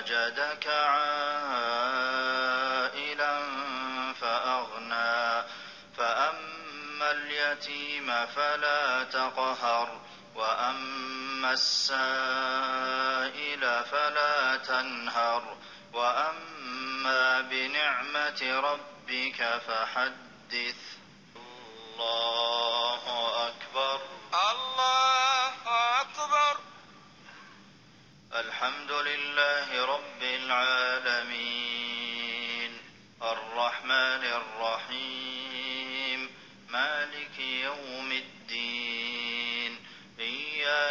وجدك عائلا فأغنى. فأما اليتيم فلا تقهر وأما السائل فلا تنهر. وأما بنعمة ربك فحدث. الله أكبر. الله أكبر. الحمد لله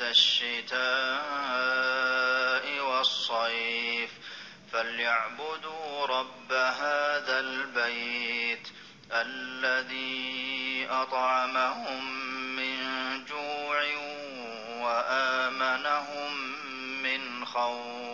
الشتاء والصيف فليعبدوا رب هذا البيت الذي أطعمهم من جوع وآمنهم من خوف.